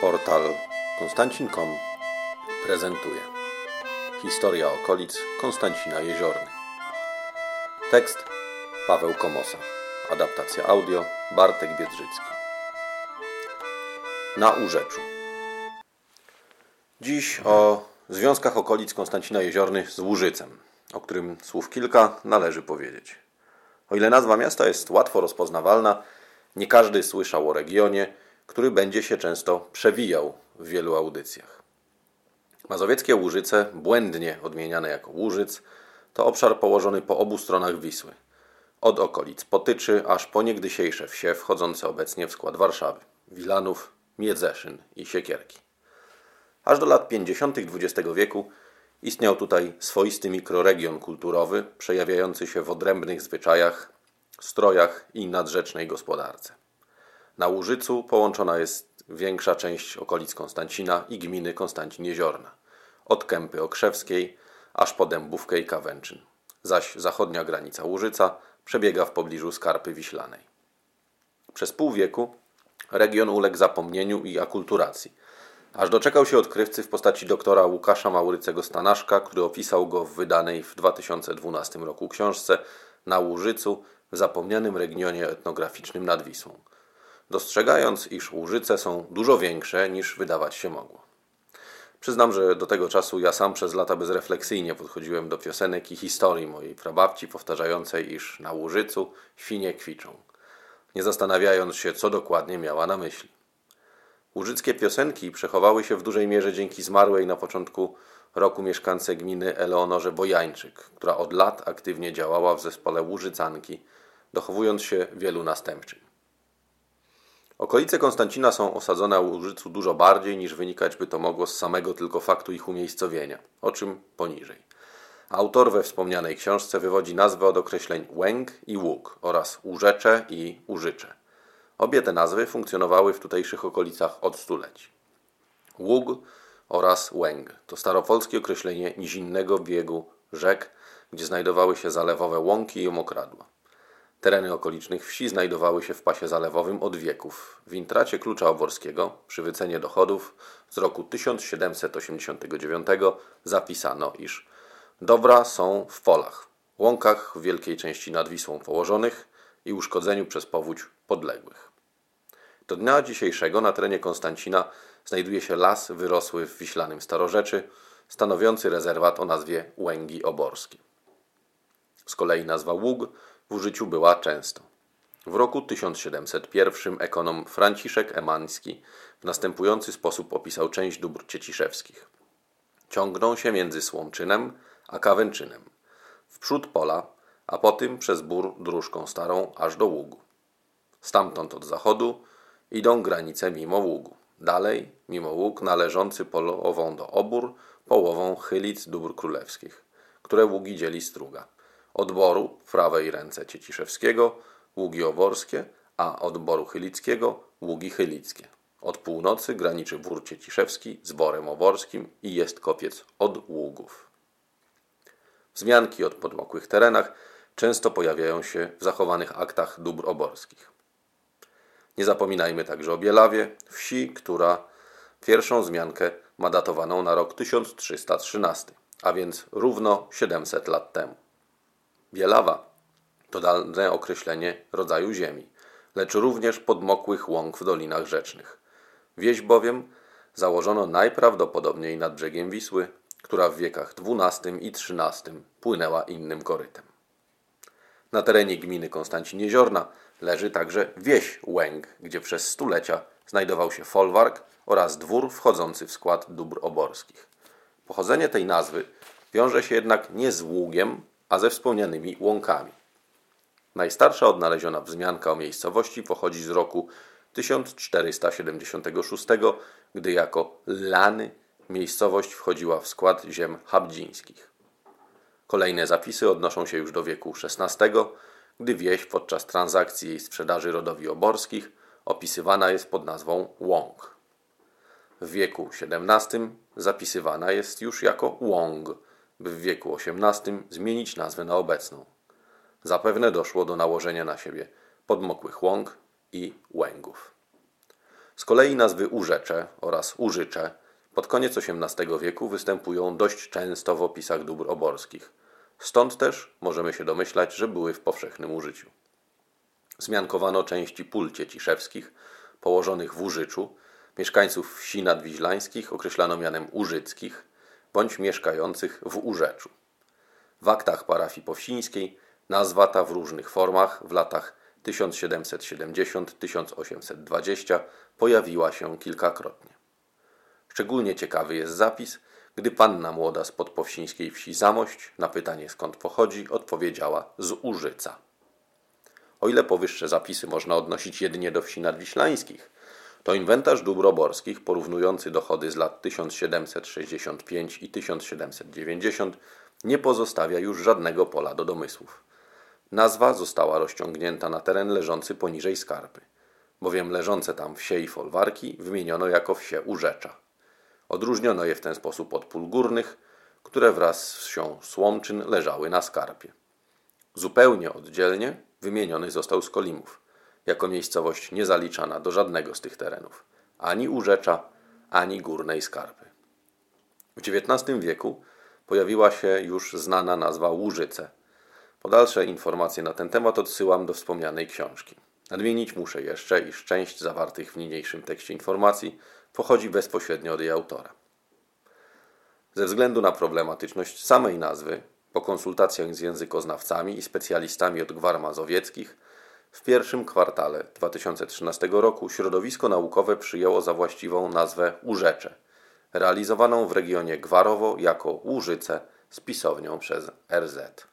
Portal Konstancin.com prezentuje Historia okolic Konstancina Jeziorny. Tekst Paweł Komosa. Adaptacja audio Bartek Biedrzycki. Na Urzeczu. Dziś o związkach okolic Konstancina Jeziorny z Łużycem, o którym słów kilka należy powiedzieć. O ile nazwa miasta jest łatwo rozpoznawalna, nie każdy słyszał o regionie, który będzie się często przewijał w wielu audycjach. Mazowieckie Łużyce, błędnie odmieniane jako Łużyc, to obszar położony po obu stronach Wisły. Od okolic Potyczy aż po niegdysiejsze wsie wchodzące obecnie w skład Warszawy, Wilanów, Miedzeszyn i Siekierki. Aż do lat 50. XX wieku istniał tutaj swoisty mikroregion kulturowy, przejawiający się w odrębnych zwyczajach, strojach i nadrzecznej gospodarce. Na Łużycu połączona jest większa część okolic Konstancina i gminy Konstancin-Jeziorna, od Kępy Okrzewskiej aż po Dębówkę i Kawęczyn, zaś zachodnia granica Łużyca przebiega w pobliżu Skarpy Wiślanej. Przez pół wieku region uległ zapomnieniu i akulturacji, aż doczekał się odkrywcy w postaci doktora Łukasza Maurycego Stanaszka, który opisał go w wydanej w 2012 roku książce Na Łużycu w zapomnianym regionie etnograficznym nad Wisłą – dostrzegając, iż Łużyce są dużo większe niż wydawać się mogło. Przyznam, że do tego czasu ja sam przez lata bezrefleksyjnie podchodziłem do piosenek i historii mojej prababci powtarzającej, iż na Łużycu świnie kwiczą, nie zastanawiając się, co dokładnie miała na myśli. Łużyckie piosenki przechowały się w dużej mierze dzięki zmarłej na początku roku mieszkance gminy Eleonorze Bojańczyk, która od lat aktywnie działała w zespole Łużycanki, dochowując się wielu następczym. Okolice Konstancina są osadzone u Łużycu dużo bardziej niż wynikać by to mogło z samego tylko faktu ich umiejscowienia, o czym poniżej. Autor we wspomnianej książce wywodzi nazwę od określeń łęk i łuk oraz łżecze i użycze. Obie te nazwy funkcjonowały w tutejszych okolicach od stuleci. Ług oraz łęg to staropolskie określenie nizinnego biegu rzek, gdzie znajdowały się zalewowe łąki i mokradła. Tereny okolicznych wsi znajdowały się w pasie zalewowym od wieków. W intracie klucza oborskiego przy wycenie dochodów z roku 1789 zapisano, iż dobra są w polach, łąkach w wielkiej części nad Wisłą położonych i uszkodzeniu przez powódź podległych. Do dnia dzisiejszego na terenie Konstancina znajduje się las wyrosły w wiślanym starorzeczy, stanowiący rezerwat o nazwie Łęgi Oborskie. Z kolei nazwa Ług w użyciu była często. W roku 1701 ekonom Franciszek Emański w następujący sposób opisał część dóbr cieciszewskich. Ciągną się między Słomczynem a Kawęczynem, w przód pola, a potem przez bór dróżką starą aż do Ługu. Stamtąd od zachodu idą granice mimo Ługu. Dalej, mimo Ług należący połową do Obór, połową Chylic dóbr królewskich, które Ługi dzieli struga odboru w prawej ręce Cieciszewskiego ługi oborskie, a odboru chylickiego ługi chylickie. Od północy graniczy wór Cieciszewski z borem oborskim i jest kopiec od ługów. Wzmianki o podmokłych terenach często pojawiają się w zachowanych aktach dóbr oborskich. Nie zapominajmy także o Bielawie, wsi, która pierwszą wzmiankę ma datowaną na rok 1313, a więc równo 700 lat temu. Bielawa to dane określenie rodzaju ziemi, lecz również podmokłych łąk w dolinach rzecznych. Wieś bowiem założono najprawdopodobniej nad brzegiem Wisły, która w wiekach XII i XIII płynęła innym korytem. Na terenie gminy Konstancin Jeziorna leży także wieś Łęk, gdzie przez stulecia znajdował się folwark oraz dwór wchodzący w skład dóbr oborskich. Pochodzenie tej nazwy wiąże się jednak nie z ługiem, a ze wspomnianymi łąkami. Najstarsza odnaleziona wzmianka o miejscowości pochodzi z roku 1476, gdy jako Lany miejscowość wchodziła w skład ziem habdzińskich. Kolejne zapisy odnoszą się już do wieku XVI, gdy wieś podczas transakcji jej sprzedaży rodowi oborskich opisywana jest pod nazwą łąk. W wieku XVII zapisywana jest już jako łąg, by w wieku XVIII zmienić nazwę na obecną. Zapewne doszło do nałożenia na siebie podmokłych łąk i łęgów. Z kolei nazwy Urzecze oraz Użycze pod koniec XVIII wieku występują dość często w opisach dóbr oborskich. Stąd też możemy się domyślać, że były w powszechnym użyciu. Zmiankowano części pól cieciszewskich położonych w Użyczu, mieszkańców wsi nadwiźlańskich określano mianem Użyckich bądź mieszkających w Urzeczu. W aktach parafii powsińskiej nazwa ta w różnych formach w latach 1770-1820 pojawiła się kilkakrotnie. Szczególnie ciekawy jest zapis, gdy panna młoda z podpowsińskiej wsi Zamość na pytanie skąd pochodzi odpowiedziała z Użyca. O ile powyższe zapisy można odnosić jedynie do wsi nadwiślańskich, to inwentarz dóbr oborskich porównujący dochody z lat 1765 i 1790 nie pozostawia już żadnego pola do domysłów. Nazwa została rozciągnięta na teren leżący poniżej skarpy, bowiem leżące tam wsie i folwarki wymieniono jako wsie Urzecza. Odróżniono je w ten sposób od pól górnych, które wraz z wsią Słomczyn leżały na skarpie. Zupełnie oddzielnie wymieniony został Skolimów, jako miejscowość niezaliczana do żadnego z tych terenów, ani Urzecza, ani Górnej Skarpy. W XIX wieku pojawiła się już znana nazwa Łużyce. Po dalsze informacje na ten temat odsyłam do wspomnianej książki. Nadmienić muszę jeszcze, iż część zawartych w niniejszym tekście informacji pochodzi bezpośrednio od jej autora. Ze względu na problematyczność samej nazwy, po konsultacjach z językoznawcami i specjalistami od gwar mazowieckich, w pierwszym kwartale 2013 roku środowisko naukowe przyjęło za właściwą nazwę Urzecze, realizowaną w regionie Gwarowo jako Łużyce z pisownią przez RZ.